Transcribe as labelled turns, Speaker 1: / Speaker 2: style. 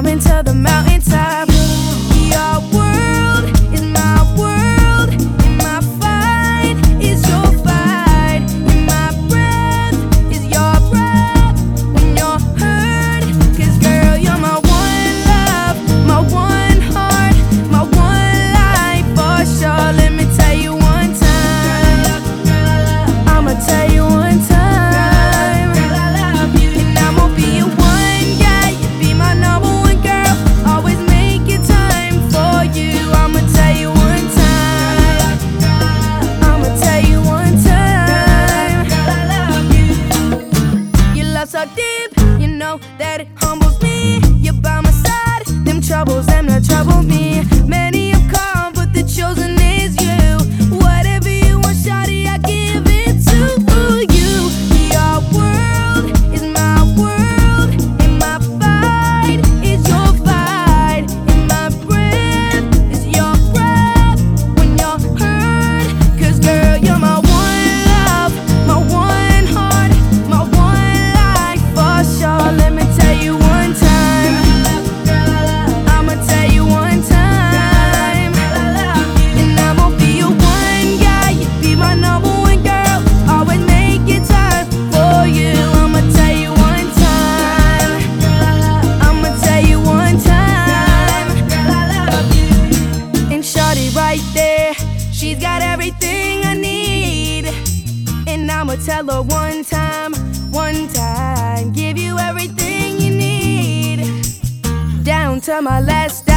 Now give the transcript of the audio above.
Speaker 1: climbing to the mountaintop. so deep, you know that it humbles me. You're by my side, them troubles, them not trouble me. Many Got everything I need. And I'ma tell her one time, one time, give you everything you need. Down to my last